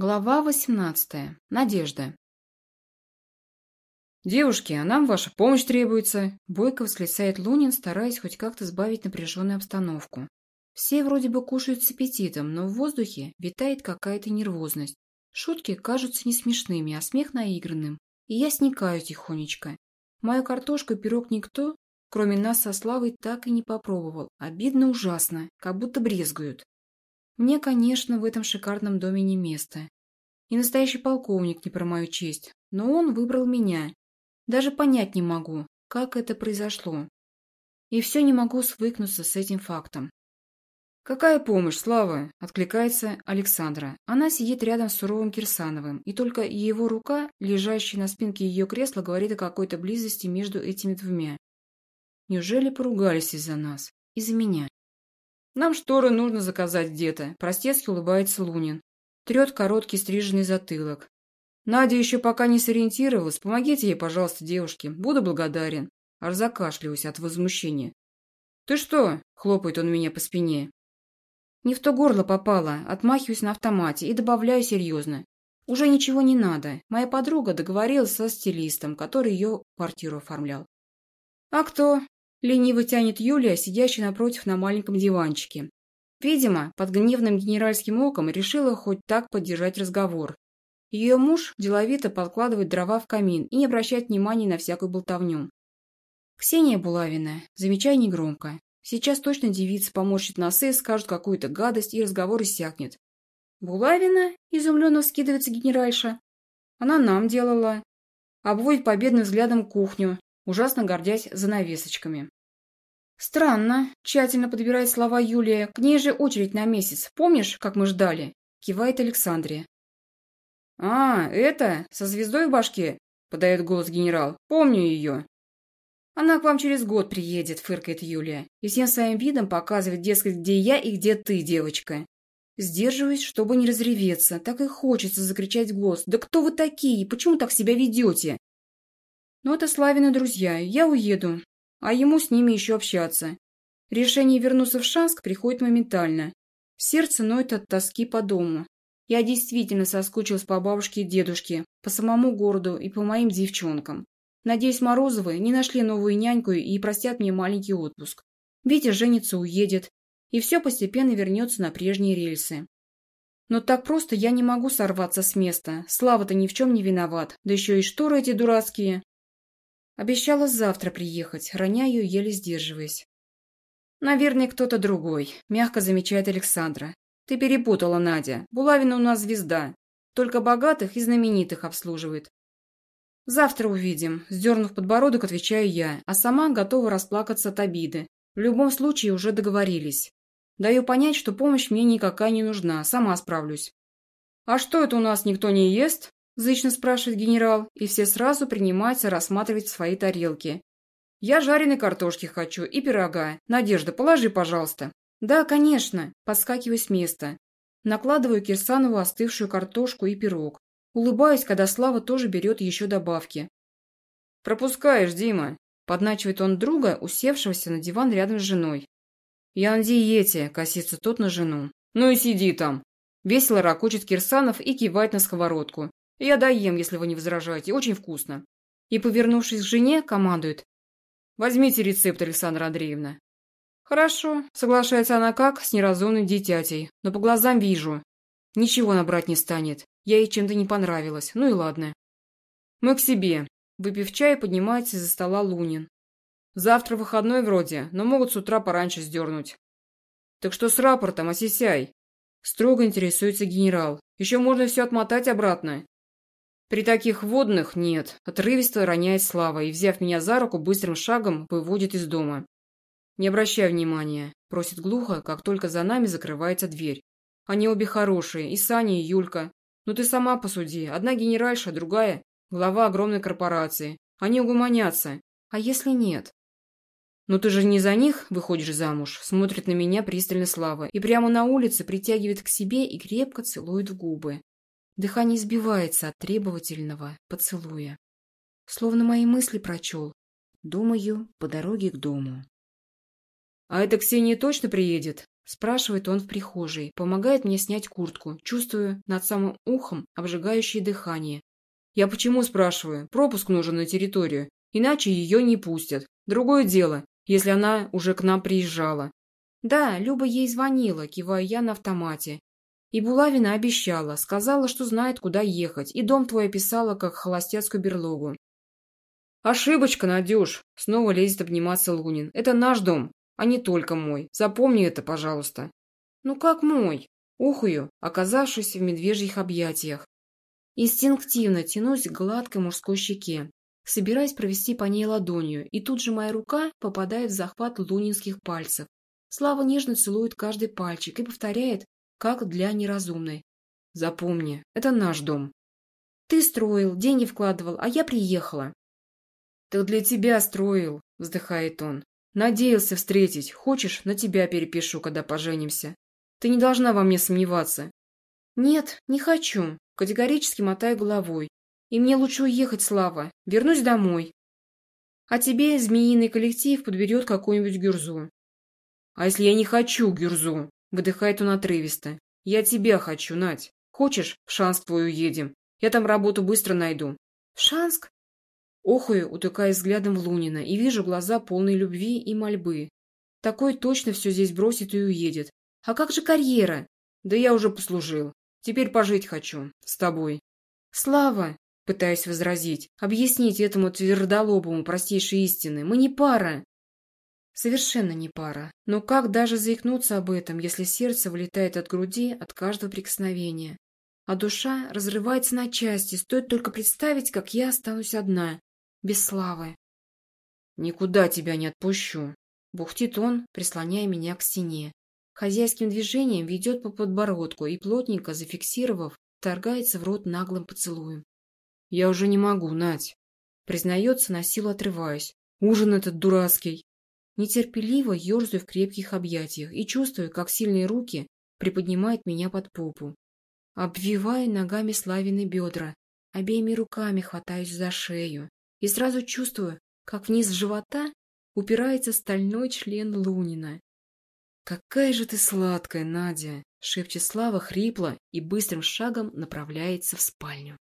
Глава восемнадцатая. Надежда. «Девушки, а нам ваша помощь требуется!» Бойко восклицает Лунин, стараясь хоть как-то сбавить напряженную обстановку. Все вроде бы кушают с аппетитом, но в воздухе витает какая-то нервозность. Шутки кажутся не смешными, а смех наигранным. И я сникаю тихонечко. Мою картошку и пирог никто, кроме нас со Славой, так и не попробовал. Обидно ужасно, как будто брезгуют. Мне, конечно, в этом шикарном доме не место. И настоящий полковник не про мою честь, но он выбрал меня. Даже понять не могу, как это произошло. И все не могу свыкнуться с этим фактом. «Какая помощь, Слава?» – откликается Александра. Она сидит рядом с суровым Кирсановым, и только его рука, лежащая на спинке ее кресла, говорит о какой-то близости между этими двумя. Неужели поругались из-за нас? Из-за меня? Нам шторы нужно заказать где-то. Простецки улыбается Лунин. Трет короткий стриженный затылок. Надя еще пока не сориентировалась. Помогите ей, пожалуйста, девушки. Буду благодарен. Аж закашливаюсь от возмущения. «Ты что?» – хлопает он меня по спине. Не в то горло попала, отмахиваюсь на автомате и добавляю серьезно. Уже ничего не надо. Моя подруга договорилась со стилистом, который ее квартиру оформлял. «А кто?» Лениво тянет Юлия, сидящая напротив на маленьком диванчике. Видимо, под гневным генеральским оком решила хоть так поддержать разговор. Ее муж деловито подкладывает дрова в камин и не обращает внимания на всякую болтовню. Ксения Булавина, замечай негромко. Сейчас точно девица поморщит носы, скажет какую-то гадость, и разговор иссякнет. «Булавина?» – изумленно вскидывается генеральша. «Она нам делала». Обводит победным взглядом кухню, ужасно гордясь занавесочками. «Странно», – тщательно подбирает слова Юлия. «К ней же очередь на месяц. Помнишь, как мы ждали?» – кивает Александрия. «А, это? Со звездой в башке?» – подает голос генерал. «Помню ее». «Она к вам через год приедет», – фыркает Юлия. И всем своим видом показывает, дескать, где я и где ты, девочка. Сдерживаюсь, чтобы не разреветься. Так и хочется закричать голос. «Да кто вы такие? Почему так себя ведете?» Но это Славины друзья, я уеду, а ему с ними еще общаться. Решение вернуться в Шанск приходит моментально. Сердце ноет от тоски по дому. Я действительно соскучилась по бабушке и дедушке, по самому городу и по моим девчонкам. Надеюсь, Морозовы не нашли новую няньку и простят мне маленький отпуск. Витя женится, уедет, и все постепенно вернется на прежние рельсы. Но так просто я не могу сорваться с места. Слава-то ни в чем не виноват, да еще и шторы эти дурацкие. Обещала завтра приехать, роняю, еле сдерживаясь. «Наверное, кто-то другой», – мягко замечает Александра. «Ты перепутала, Надя. Булавина у нас звезда. Только богатых и знаменитых обслуживает». «Завтра увидим», – сдернув подбородок, отвечаю я, а сама готова расплакаться от обиды. В любом случае уже договорились. Даю понять, что помощь мне никакая не нужна, сама справлюсь. «А что это у нас никто не ест?» Зычно спрашивает генерал, и все сразу принимаются рассматривать свои тарелки. «Я жареной картошки хочу и пирога. Надежда, положи, пожалуйста». «Да, конечно», подскакиваю с места. Накладываю Кирсанову остывшую картошку и пирог. Улыбаюсь, когда Слава тоже берет еще добавки. «Пропускаешь, Дима», – подначивает он друга, усевшегося на диван рядом с женой. «Я на диете», – косится тот на жену. «Ну и сиди там». Весело ракочет Кирсанов и кивает на сковородку. Я доем, если вы не возражаете. Очень вкусно. И, повернувшись к жене, командует. Возьмите рецепт, Александра Андреевна. Хорошо, соглашается она как с неразумным дитятей, но по глазам вижу. Ничего набрать не станет. Я ей чем-то не понравилась. Ну и ладно. Мы к себе. Выпив чай, поднимается из-за стола Лунин. Завтра выходной вроде, но могут с утра пораньше сдернуть. Так что с рапортом, осисяй. Строго интересуется генерал. Еще можно все отмотать обратно. При таких водных нет. Отрывисто роняет Слава и, взяв меня за руку, быстрым шагом выводит из дома. Не обращай внимания, просит глухо, как только за нами закрывается дверь. Они обе хорошие, и Саня, и Юлька. Но ты сама посуди, одна генеральша, другая – глава огромной корпорации. Они угомонятся. А если нет? «Но ты же не за них выходишь замуж», – смотрит на меня пристально Слава и прямо на улице притягивает к себе и крепко целует в губы. Дыхание сбивается от требовательного поцелуя. Словно мои мысли прочел. Думаю, по дороге к дому. «А эта Ксения точно приедет?» Спрашивает он в прихожей, помогает мне снять куртку, чувствую над самым ухом обжигающее дыхание. Я почему спрашиваю? Пропуск нужен на территорию, иначе ее не пустят. Другое дело, если она уже к нам приезжала. Да, Люба ей звонила, киваю я на автомате. И Булавина обещала, сказала, что знает, куда ехать, и дом твой описала, как холостяцкую берлогу. «Ошибочка, Надюш!» — снова лезет обниматься Лунин. «Это наш дом, а не только мой. Запомни это, пожалуйста». «Ну как мой?» Ухую, оказавшись в медвежьих объятиях. Инстинктивно тянусь к гладкой мужской щеке, собираясь провести по ней ладонью, и тут же моя рука попадает в захват лунинских пальцев. Слава нежно целует каждый пальчик и повторяет, как для неразумной. «Запомни, это наш дом». «Ты строил, деньги вкладывал, а я приехала». «Так для тебя строил», — вздыхает он. «Надеялся встретить. Хочешь, на тебя перепишу, когда поженимся. Ты не должна во мне сомневаться». «Нет, не хочу», — категорически мотаю головой. «И мне лучше уехать, Слава. Вернусь домой. А тебе змеиный коллектив подберет какую-нибудь гюрзу». «А если я не хочу гюрзу?» — выдыхает он отрывисто. «Я тебя хочу, Надь. Хочешь, в Шанск твой уедем? Я там работу быстро найду». «В Шанск?» Охую, утыкая взглядом в Лунина, и вижу глаза полной любви и мольбы. Такой точно все здесь бросит и уедет. А как же карьера? Да я уже послужил. Теперь пожить хочу. С тобой. Слава, пытаюсь возразить, объяснить этому твердолобому простейшие истины. Мы не пара. Совершенно не пара. Но как даже заикнуться об этом, если сердце вылетает от груди от каждого прикосновения? А душа разрывается на части, стоит только представить, как я останусь одна, без славы. «Никуда тебя не отпущу», — бухтит он, прислоняя меня к стене. Хозяйским движением ведет по подбородку и, плотненько зафиксировав, торгается в рот наглым поцелуем. «Я уже не могу, Надь», — признается, на силу отрываюсь. «Ужин этот дурацкий». Нетерпеливо ерзаю в крепких объятиях и чувствую, как сильные руки приподнимают меня под попу. Обвиваю ногами Славины бедра, обеими руками хватаюсь за шею и сразу чувствую, как вниз живота упирается стальной член Лунина. «Какая же ты сладкая, Надя!» — шепчет Слава хрипло и быстрым шагом направляется в спальню.